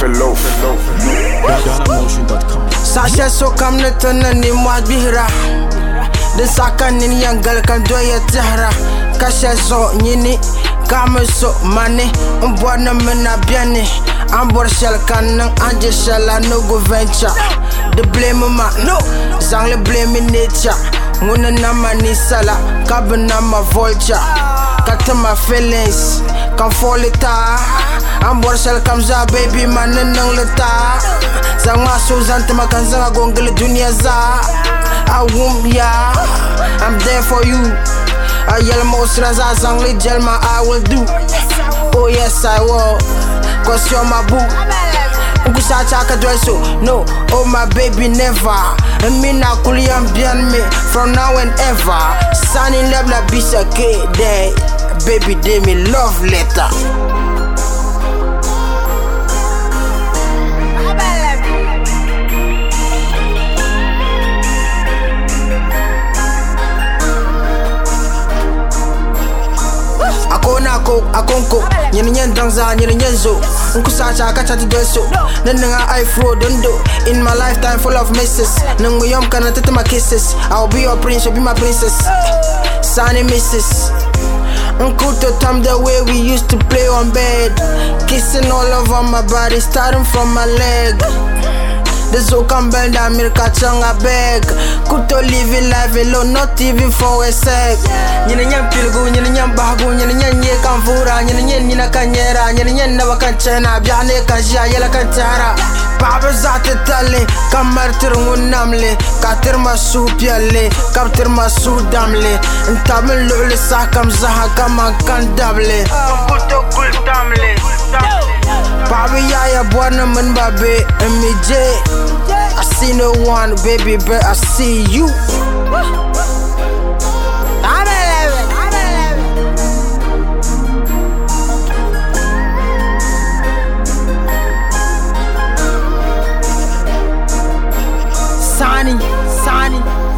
verloof. Sasha so kam um, na tana ni bihra. De saka nini yangal kan doya tihra. Kasha so nyini kame so mani. born mena biani. Ambor shell kan nang anje shell I no go venture. The blame ma no. Zangle blame nature. Nguna nama ni sala. Kabina ma vulture ti ma feelings kan fɔli taa an bɔri shɛli kam zaa baby ma ni niŋli taa zaŋ maa so zaŋ ti ma kan zaŋa gongili duniya zaa a wum ya I'm there for you I yell I songly gel my I will do. Oh yes I will. Cause you're my boo. Ukusa chaka so no, oh my baby never. And me na kuliam bien me from now and ever. Sunny love la bisa ke day. Baby day me love letter. akonko nyini nyen dangza nyini nyen zo. Nkusa cha ka chati deso nenga i fro dondo in my lifetime full of misses. Nangu yom kana tete my kisses. I'll be your prince you'll be my princess. Sunny misses Uncle time the way we used to play on bed. Kissing all over my body starting from my leg. This whole can bend America changa beg. Kuto living life alone, not even for a sec. Nyina nyam pilgu, nyina nyam bagu, nyina nyam nye kan fura Nyina nyam nina kan yera, nyina nawa kan chena Biane kan jia, yela kan tara Baba zate tale, kamar tir ngunamle Katir ma su piale, kaptir ma su damle Ntamin lule sa kam zaha kama kan dable Kuto kul damle Baba yaya bwana man babe, MJ I see no one, baby, but I see you. signing, signing.